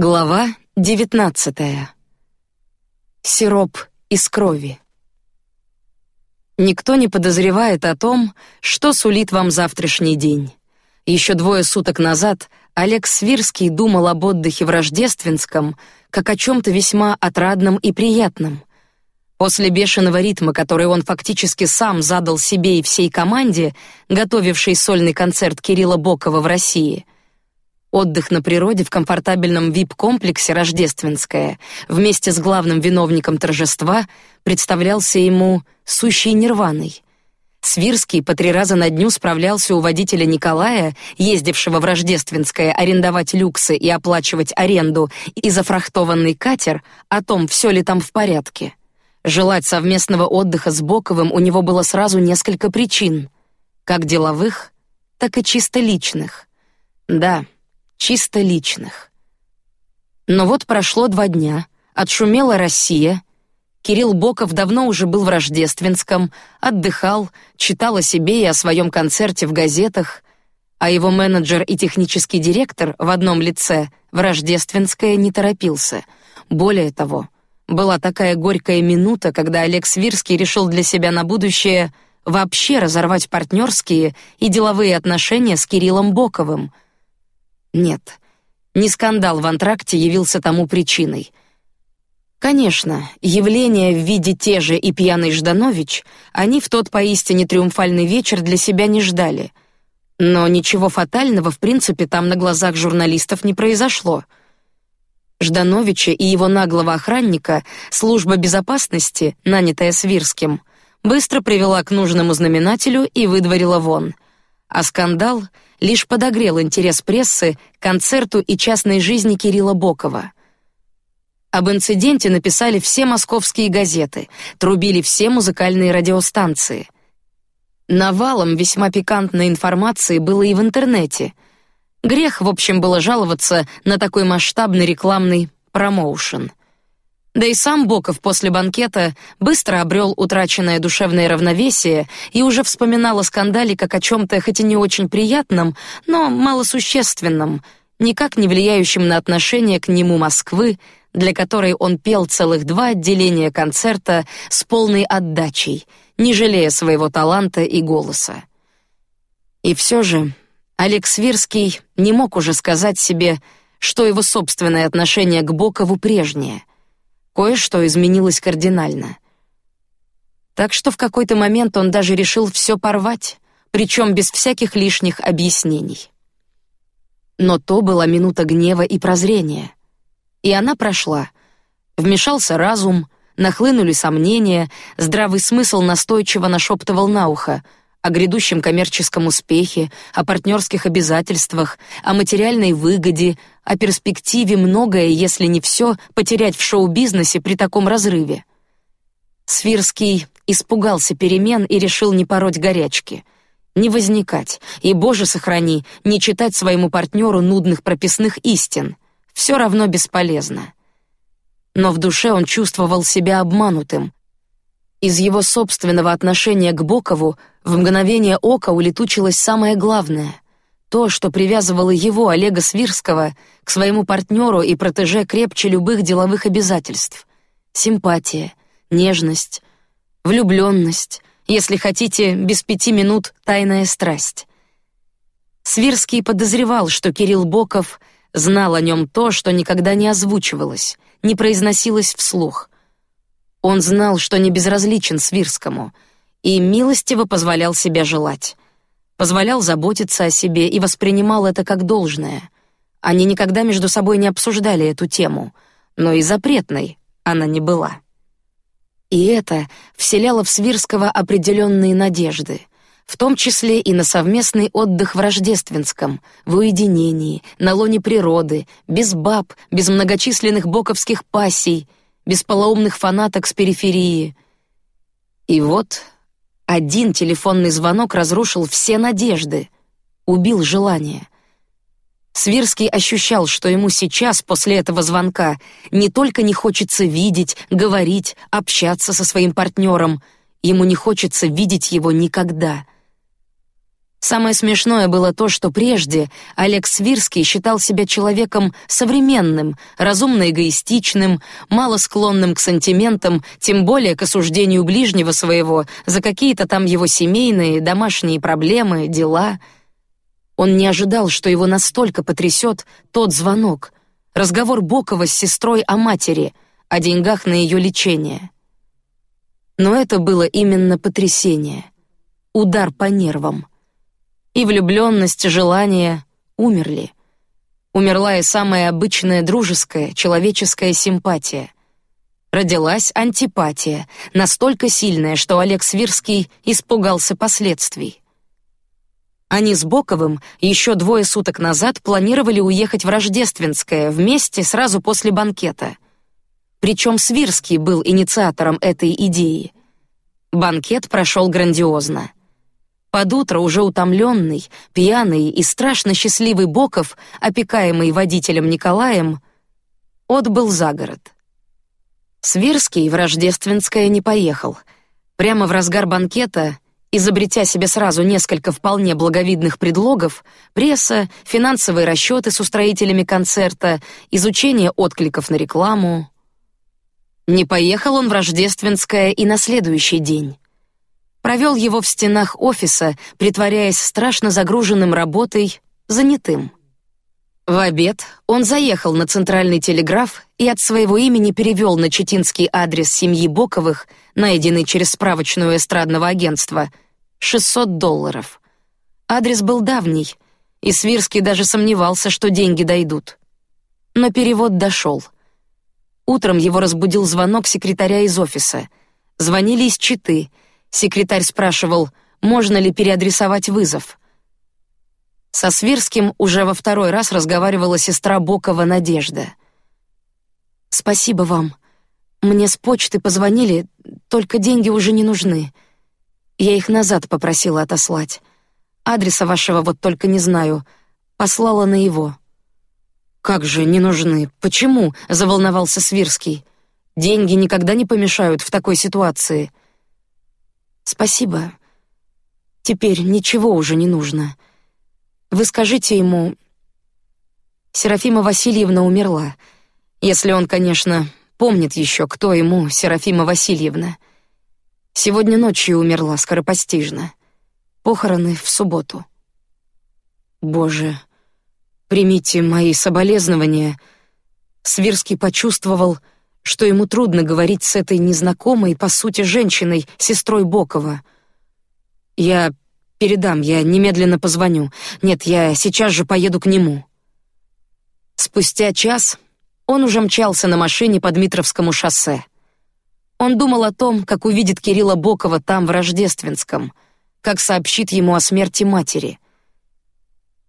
Глава девятнадцатая. Сироп из крови. Никто не подозревает о том, что сулит вам завтрашний день. Еще двое суток назад Олег Свирский думал об отдыхе в Рождественском как о чем-то весьма отрадном и приятном. После бешеного ритма, который он фактически сам задал себе и всей команде, готовившей сольный концерт Кирилла Бокова в России — Отдых на природе в комфортабельном вип-комплексе Рождественское вместе с главным виновником торжества представлялся ему сущей нирваной. Свирский по три раза на дню справлялся у водителя Николая, ездившего в Рождественское арендовать люксы и оплачивать аренду и зафрахтованный катер, о том, все ли там в порядке. Желать совместного отдыха с Боковым у него было сразу несколько причин, как деловых, так и чисто личных. Да, чисто личных. Но вот прошло два дня, отшумела Россия. Кирилл Боков давно уже был в Рождественском, отдыхал, читал о себе и о своем концерте в газетах, а его менеджер и технический директор в одном лице в Рождественское не торопился. Более того, была такая горькая минута, когда Олег Свирский решил для себя на будущее вообще разорвать партнерские и деловые отношения с Кириллом Боковым — нет, не скандал в антракте явился тому причиной. Конечно, явление в виде те же и пьяный Жданович они в тот поистине триумфальный вечер для себя не ждали. Но ничего фатального в принципе там на глазах журналистов не произошло. Ждановича и его наглого охранника служба безопасности, нанятая Свирским, быстро привела к нужному знаменателю и выдворила вон. А скандал — лишь подогрел интерес прессы к концерту и частной жизни Кирилла Бокова. Об инциденте написали все московские газеты, трубили все музыкальные радиостанции. Навалом весьма пикантной информации было и в интернете. Грех, в общем, было жаловаться на такой масштабный рекламный промоушен. Да и сам Боков после банкета быстро обрел утраченное душевное равновесие и уже вспоминал о скандале как о чем-то хоть и не очень приятном, но малосущественном, никак не влияющем на отношение к нему Москвы, для которой он пел целых два отделения концерта с полной отдачей, не жалея своего таланта и голоса. И все же Олег Свирский не мог уже сказать себе, что его собственное отношение к Бокову прежнее. Кое-что изменилось кардинально. Так что в какой-то момент он даже решил все порвать, причем без всяких лишних объяснений. Но то была минута гнева и прозрения, и она прошла. Вмешался разум, нахлынули сомнения, здравый смысл настойчиво нашептывал на ухо — о грядущем коммерческом успехе, о партнерских обязательствах, о материальной выгоде, о перспективе многое, если не все, потерять в шоу-бизнесе при таком разрыве. Свирский испугался перемен и решил не пороть горячки, не возникать и, боже сохрани, не читать своему партнеру нудных прописных истин. Все равно бесполезно. Но в душе он чувствовал себя обманутым, из его собственного отношения к Бокову в мгновение ока улетучилось самое главное — то, что привязывало его, Олега Свирского, к своему партнеру и протеже крепче любых деловых обязательств. Симпатия, нежность, влюбленность, если хотите, без пяти минут тайная страсть. Свирский подозревал, что Кирилл Боков знал о нем то, что никогда не озвучивалось, не произносилось вслух — он знал, что не безразличен Свирскому, и милостиво позволял себя желать. Позволял заботиться о себе и воспринимал это как должное. Они никогда между собой не обсуждали эту тему, но и запретной она не была. И это вселяло в Свирского определенные надежды, в том числе и на совместный отдых в Рождественском, в уединении, на лоне природы, без баб, без многочисленных боковских пассий — без полоумных фанаток с периферии. И вот один телефонный звонок разрушил все надежды, убил желание. Свирский ощущал, что ему сейчас после этого звонка не только не хочется видеть, говорить, общаться со своим партнером, ему не хочется видеть его никогда. Самое смешное было то, что прежде Олег Свирский считал себя человеком современным, разумно эгоистичным, мало склонным к сантиментам, тем более к осуждению ближнего своего за какие-то там его семейные, домашние проблемы, дела. Он не ожидал, что его настолько потрясет тот звонок, разговор Бокова с сестрой о матери, о деньгах на ее лечение. Но это было именно потрясение, удар по нервам и влюбленность, желание умерли. Умерла и самая обычная дружеская, человеческая симпатия. Родилась антипатия, настолько сильная, что Олег Свирский испугался последствий. Они с Боковым еще двое суток назад планировали уехать в Рождественское вместе сразу после банкета. Причем Свирский был инициатором этой идеи. Банкет прошел грандиозно. Под утро уже утомленный, пьяный и страшно счастливый Боков, опекаемый водителем Николаем, отбыл за город. Свирский в Рождественское не поехал. Прямо в разгар банкета, изобретя себе сразу несколько вполне благовидных предлогов: пресса, финансовые расчеты с устроителями концерта, изучение откликов на рекламу. Не поехал он в Рождественское и на следующий день провел его в стенах офиса, притворяясь страшно загруженным работой, занятым. В обед он заехал на центральный телеграф и от своего имени перевел на читинский адрес семьи Боковых, найденный через справочную эстрадного агентства, 600 долларов. Адрес был давний, и Свирский даже сомневался, что деньги дойдут. Но перевод дошел. Утром его разбудил звонок секретаря из офиса. Звонили из Читы — Секретарь спрашивал, можно ли переадресовать вызов. Со Свирским уже во второй раз разговаривала сестра Бокова Надежда. Спасибо вам. Мне с почты позвонили, только деньги уже не нужны. Я их назад попросила отослать. Адреса вашего вот только не знаю. Послала на его. Как же не нужны? Почему? Заволновался Свирский. Деньги никогда не помешают в такой ситуации. Спасибо. Теперь ничего уже не нужно. Вы скажите ему. Серафима Васильевна умерла. Если он, конечно, помнит еще, кто ему Серафима Васильевна. Сегодня ночью умерла скоропостижно. Похороны в субботу. Боже, примите мои соболезнования. Свирский почувствовал, что ему трудно говорить с этой незнакомой, по сути, женщиной, сестрой Бокова. Я передам, я немедленно позвоню. Нет, я сейчас же поеду к нему. Спустя час он уже мчался на машине по Дмитровскому шоссе. Он думал о том, как увидит Кирилла Бокова там в Рождественском, как сообщит ему о смерти матери.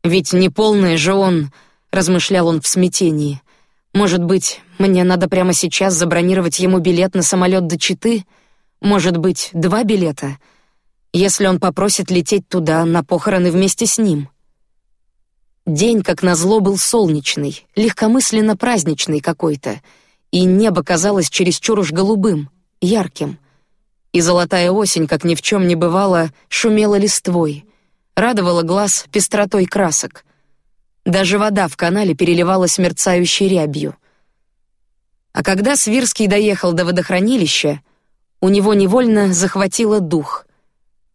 Ведь не полный же он, размышлял он в смятении. Может быть, мне надо прямо сейчас забронировать ему билет на самолет до Читы? Может быть, два билета? Если он попросит лететь туда на похороны вместе с ним. День, как назло, был солнечный, легкомысленно праздничный какой-то, и небо казалось чересчур уж голубым, ярким. И золотая осень, как ни в чем не бывало, шумела листвой, радовала глаз пестротой красок — даже вода в канале переливалась мерцающей рябью. А когда Свирский доехал до водохранилища, у него невольно захватило дух.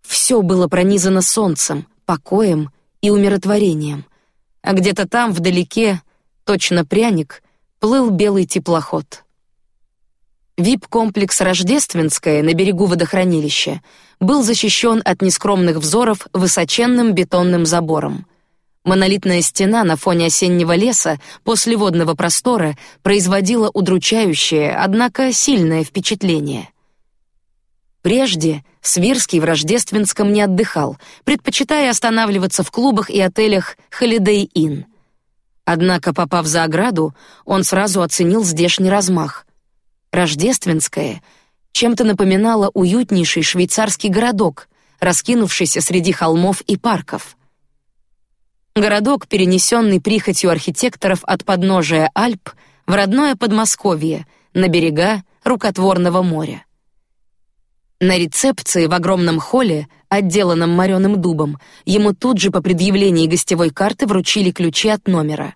Все было пронизано солнцем, покоем и умиротворением, а где-то там вдалеке, точно пряник, плыл белый теплоход. Вип-комплекс Рождественское на берегу водохранилища был защищен от нескромных взоров высоченным бетонным забором. Монолитная стена на фоне осеннего леса после водного простора производила удручающее, однако сильное впечатление. Прежде Свирский в Рождественском не отдыхал, предпочитая останавливаться в клубах и отелях Holiday Inn. Однако, попав за ограду, он сразу оценил здешний размах. Рождественское чем-то напоминало уютнейший швейцарский городок, раскинувшийся среди холмов и парков — Городок, перенесенный прихотью архитекторов от подножия Альп в родное Подмосковье, на берега рукотворного моря. На рецепции в огромном холле отделанном мореным дубом, ему тут же по предъявлении гостевой карты вручили ключи от номера.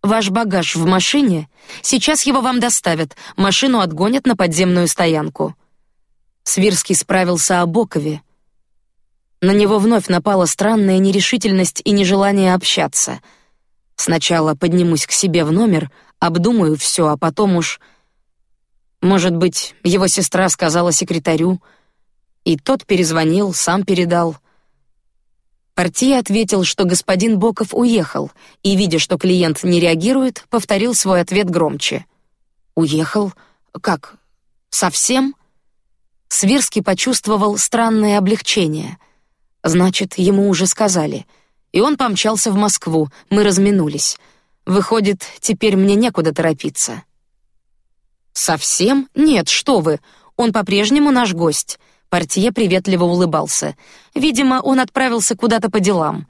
Ваш багаж в машине. Сейчас его вам доставят. Машину отгонят на подземную стоянку. Свирский справился о Бокове. На него вновь напала странная нерешительность и нежелание общаться. Сначала поднимусь к себе в номер, обдумаю все, а потом уж. Может быть, его сестра сказала секретарю, и тот перезвонил, сам передал. Портье ответил, что господин Боков уехал, и, видя, что клиент не реагирует, повторил свой ответ громче. «Уехал? Как? Совсем?» Свирский почувствовал странное облегчение. Значит, ему уже сказали. И он помчался в Москву, мы разминулись. Выходит, теперь мне некуда торопиться. «Совсем? Нет, что вы, он по-прежнему наш гость». Портье приветливо улыбался. Видимо, он отправился куда-то по делам.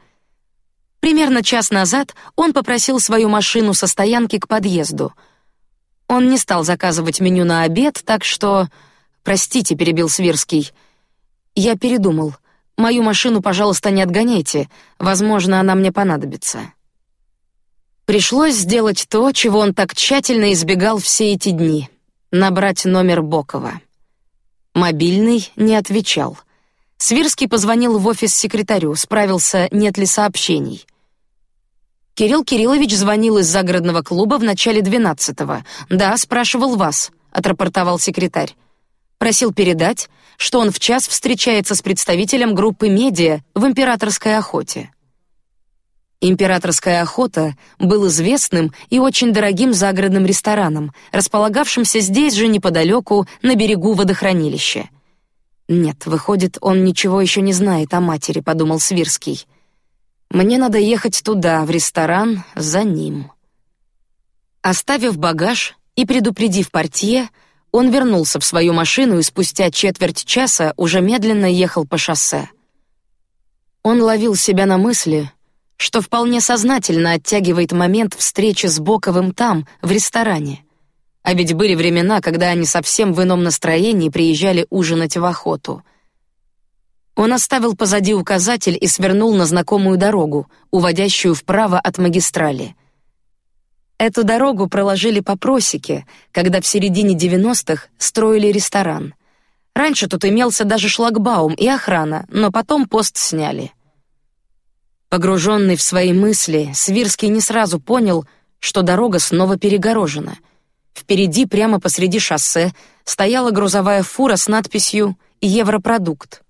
Примерно час назад он попросил свою машину со стоянки к подъезду. Он не стал заказывать меню на обед, так что... Простите, перебил Свирский. Я передумал. Мою машину, пожалуйста, не отгоняйте. Возможно, она мне понадобится. Пришлось сделать то, чего он так тщательно избегал все эти дни: набрать номер Бокова. Мобильный не отвечал. Свирский позвонил в офис секретарю, справился, нет ли сообщений. Кирилл Кириллович звонил из загородного клуба в начале двенадцатого. Да, спрашивал вас, отрапортовал секретарь. Просил передать, что он в час встречается с представителем группы медиа в императорской охоте. Императорская охота был известным и очень дорогим загородным рестораном, располагавшимся здесь же неподалеку на берегу водохранилища. Нет, выходит, он ничего еще не знает о матери, подумал Свирский. Мне надо ехать туда, в ресторан, за ним. Оставив багаж и предупредив портье, он вернулся в свою машину и спустя четверть часа уже медленно ехал по шоссе. Он ловил себя на мысли, что вполне сознательно оттягивает момент встречи с Боковым там, в ресторане. А ведь были времена, когда они совсем в ином настроении приезжали ужинать в охоту. Он оставил позади указатель и свернул на знакомую дорогу, уводящую вправо от магистрали. Эту дорогу проложили по просеке, когда в середине девяностых строили ресторан. Раньше тут имелся даже шлагбаум и охрана, но потом пост сняли. Погруженный в свои мысли, Свирский не сразу понял, что дорога снова перегорожена. Впереди, прямо посреди шоссе, стояла грузовая фура с надписью «Европродукт».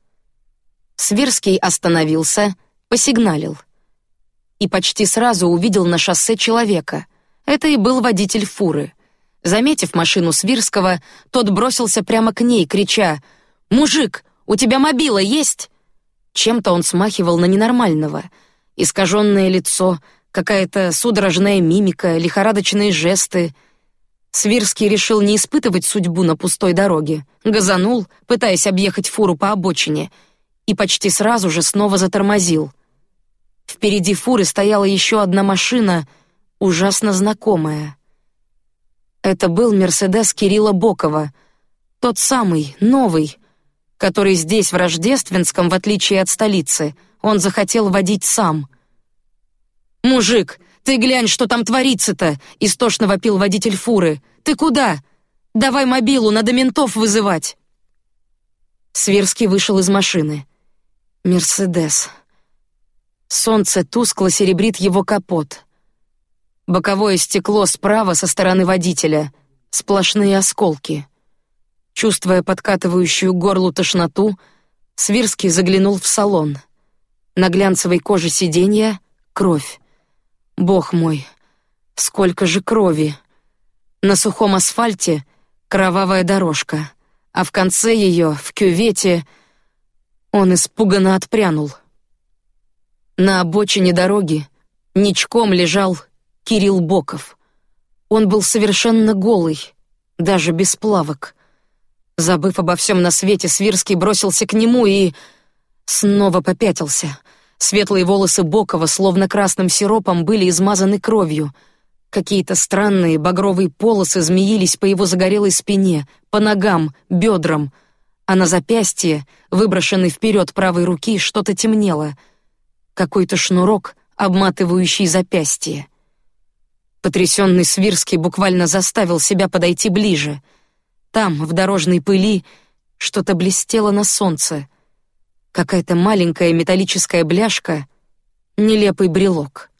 Свирский остановился, посигналил. И почти сразу увидел на шоссе человека. Это и был водитель фуры. Заметив машину Свирского, тот бросился прямо к ней, крича «Мужик, у тебя мобила есть?» Чем-то он смахивал на ненормального — искаженное лицо, какая-то судорожная мимика, лихорадочные жесты. Свирский решил не испытывать судьбу на пустой дороге, газанул, пытаясь объехать фуру по обочине, и почти сразу же снова затормозил. Впереди фуры стояла еще одна машина, ужасно знакомая. Это был Мерседес Кирилла Бокова, тот самый новый, который здесь в Рождественском, в отличие от столицы, он захотел водить сам. Мужик, ты глянь, что там творится-то! Истошно вопил водитель фуры. Ты куда? Давай мобилу, надо ментов вызывать. Свирский вышел из машины. Мерседес. Солнце тускло серебрит его капот. Боковое стекло справа со стороны водителя. Сплошные осколки. Чувствуя подкатывающую горлу тошноту, Свирский заглянул в салон. На глянцевой коже сиденья кровь. Бог мой, сколько же крови! На сухом асфальте кровавая дорожка, а в конце ее, в кювете, он испуганно отпрянул. На обочине дороги ничком лежал Кирилл Боков. Он был совершенно голый, даже без плавок. Забыв обо всем на свете, Свирский бросился к нему и снова попятился — Светлые волосы Бокова, словно красным сиропом, были измазаны кровью. Какие-то странные багровые полосы змеились по его загорелой спине, по ногам, бедрам. а на запястье, выброшенной вперед правой руки, что-то темнело. Какой-то шнурок, обматывающий запястье. Потрясенный Свирский буквально заставил себя подойти ближе. Там, в дорожной пыли, что-то блестело на солнце. Какая-то маленькая металлическая бляшка, нелепый брелок.